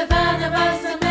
Savannah, Savannah.